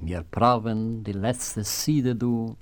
mir praven die letzte Siede du,